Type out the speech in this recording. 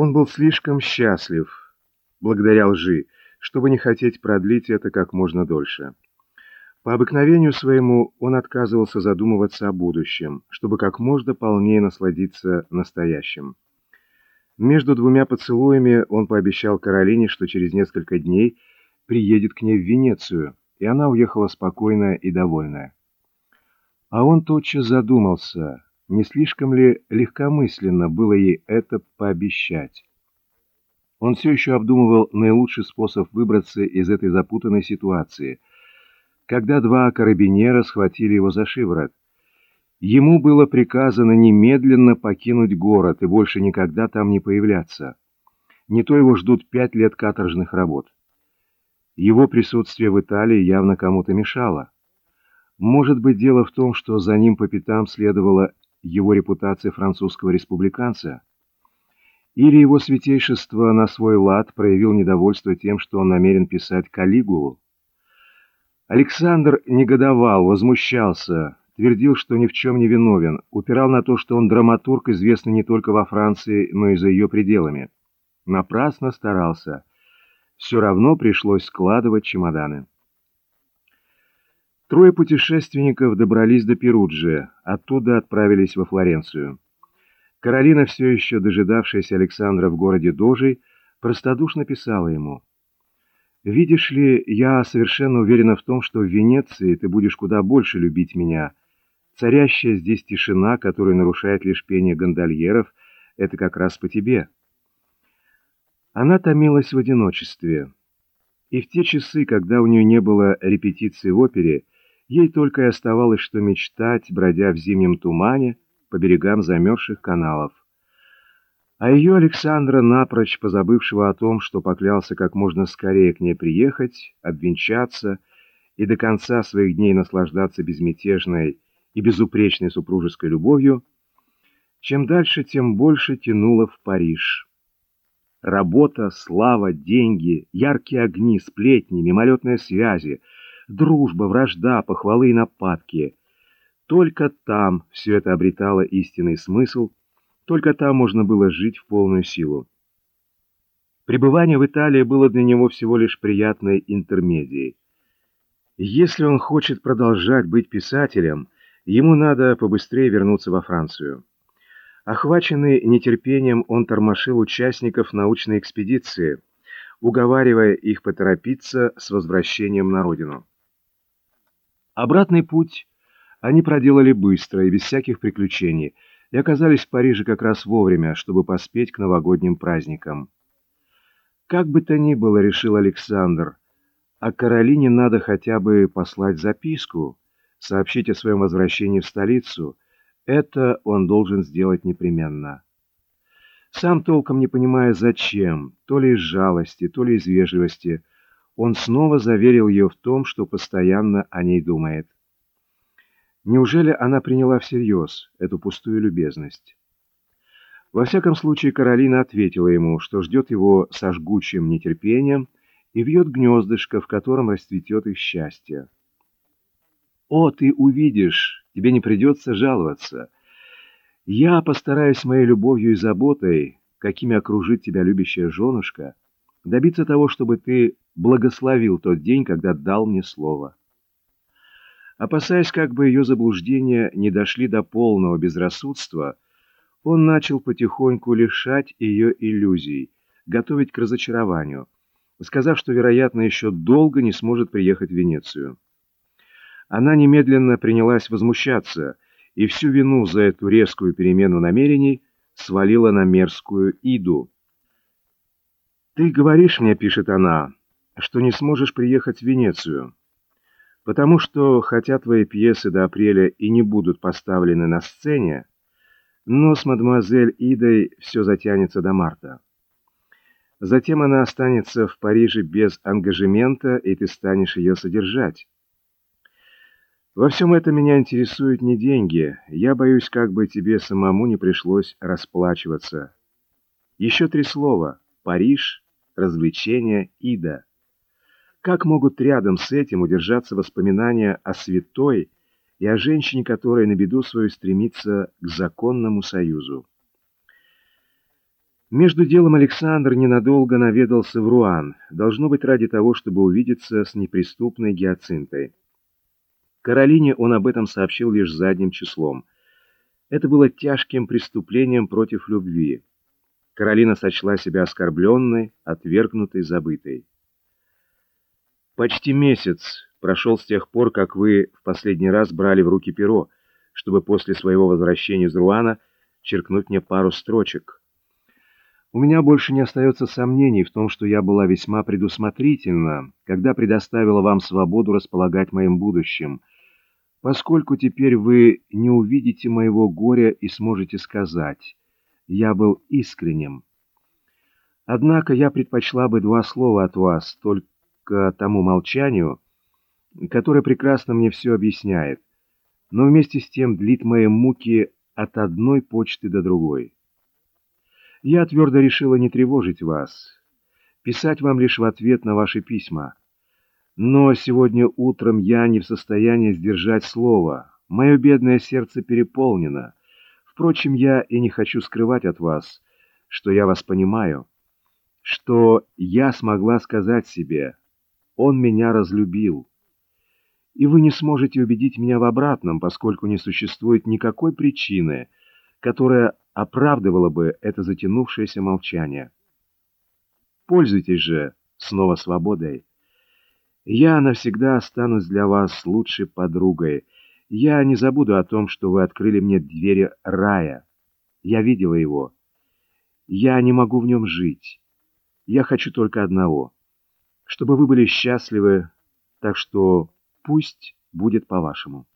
Он был слишком счастлив, благодаря лжи, чтобы не хотеть продлить это как можно дольше. По обыкновению своему он отказывался задумываться о будущем, чтобы как можно полнее насладиться настоящим. Между двумя поцелуями он пообещал Каролине, что через несколько дней приедет к ней в Венецию, и она уехала спокойная и довольная. А он тотчас задумался, не слишком ли легкомысленно было ей это пообещать. Он все еще обдумывал наилучший способ выбраться из этой запутанной ситуации, когда два карабинера схватили его за шиворот. Ему было приказано немедленно покинуть город и больше никогда там не появляться. Не то его ждут пять лет каторжных работ. Его присутствие в Италии явно кому-то мешало. Может быть, дело в том, что за ним по пятам следовала его репутация французского республиканца? Или его святейшество на свой лад проявил недовольство тем, что он намерен писать Калигулу? Александр негодовал, возмущался, твердил, что ни в чем не виновен, упирал на то, что он драматург, известный не только во Франции, но и за ее пределами. Напрасно старался. Все равно пришлось складывать чемоданы. Трое путешественников добрались до Перуджи, оттуда отправились во Флоренцию. Каролина, все еще дожидавшаяся Александра в городе Дожей, простодушно писала ему. «Видишь ли, я совершенно уверена в том, что в Венеции ты будешь куда больше любить меня. Царящая здесь тишина, которую нарушает лишь пение гондольеров, это как раз по тебе». Она томилась в одиночестве. И в те часы, когда у нее не было репетиции в опере, Ей только и оставалось, что мечтать, бродя в зимнем тумане по берегам замерзших каналов. А ее Александра, напрочь позабывшего о том, что поклялся как можно скорее к ней приехать, обвенчаться и до конца своих дней наслаждаться безмятежной и безупречной супружеской любовью, чем дальше, тем больше тянуло в Париж. Работа, слава, деньги, яркие огни, сплетни, мимолетные связи — дружба, вражда, похвалы и нападки. Только там все это обретало истинный смысл, только там можно было жить в полную силу. Пребывание в Италии было для него всего лишь приятной интермедией. Если он хочет продолжать быть писателем, ему надо побыстрее вернуться во Францию. Охваченный нетерпением, он тормошил участников научной экспедиции, уговаривая их поторопиться с возвращением на родину. Обратный путь они проделали быстро и без всяких приключений, и оказались в Париже как раз вовремя, чтобы поспеть к новогодним праздникам. Как бы то ни было, решил Александр, а Каролине надо хотя бы послать записку, сообщить о своем возвращении в столицу. Это он должен сделать непременно. Сам толком не понимая зачем, то ли из жалости, то ли из вежливости, он снова заверил ее в том, что постоянно о ней думает. Неужели она приняла всерьез эту пустую любезность? Во всяком случае, Каролина ответила ему, что ждет его со жгучим нетерпением и вьет гнездышко, в котором расцветет их счастье. «О, ты увидишь, тебе не придется жаловаться. Я постараюсь моей любовью и заботой, какими окружит тебя любящая женушка, добиться того, чтобы ты благословил тот день, когда дал мне слово. Опасаясь, как бы ее заблуждения не дошли до полного безрассудства, он начал потихоньку лишать ее иллюзий, готовить к разочарованию, сказав, что, вероятно, еще долго не сможет приехать в Венецию. Она немедленно принялась возмущаться, и всю вину за эту резкую перемену намерений свалила на мерзкую Иду. «Ты говоришь мне, — пишет она, что не сможешь приехать в Венецию, потому что, хотя твои пьесы до апреля и не будут поставлены на сцене, но с мадемуазель Идой все затянется до марта. Затем она останется в Париже без ангажемента, и ты станешь ее содержать. Во всем этом меня интересуют не деньги. Я боюсь, как бы тебе самому не пришлось расплачиваться. Еще три слова. Париж, развлечения, Ида. Как могут рядом с этим удержаться воспоминания о святой и о женщине, которая на беду свою стремится к законному союзу? Между делом Александр ненадолго наведался в Руан, должно быть ради того, чтобы увидеться с неприступной гиацинтой. Каролине он об этом сообщил лишь задним числом. Это было тяжким преступлением против любви. Каролина сочла себя оскорбленной, отвергнутой, забытой. Почти месяц прошел с тех пор, как вы в последний раз брали в руки перо, чтобы после своего возвращения из Руана черкнуть мне пару строчек. У меня больше не остается сомнений в том, что я была весьма предусмотрительна, когда предоставила вам свободу располагать моим будущим, поскольку теперь вы не увидите моего горя и сможете сказать «я был искренним». Однако я предпочла бы два слова от вас, только тому молчанию, которое прекрасно мне все объясняет, но вместе с тем длит мои муки от одной почты до другой. Я твердо решила не тревожить вас, писать вам лишь в ответ на ваши письма. Но сегодня утром я не в состоянии сдержать слово. Мое бедное сердце переполнено. Впрочем, я и не хочу скрывать от вас, что я вас понимаю, что я смогла сказать себе «Он меня разлюбил». И вы не сможете убедить меня в обратном, поскольку не существует никакой причины, которая оправдывало бы это затянувшееся молчание. Пользуйтесь же снова свободой. Я навсегда останусь для вас лучшей подругой. Я не забуду о том, что вы открыли мне двери рая. Я видела его. Я не могу в нем жить. Я хочу только одного. Чтобы вы были счастливы, так что пусть будет по-вашему.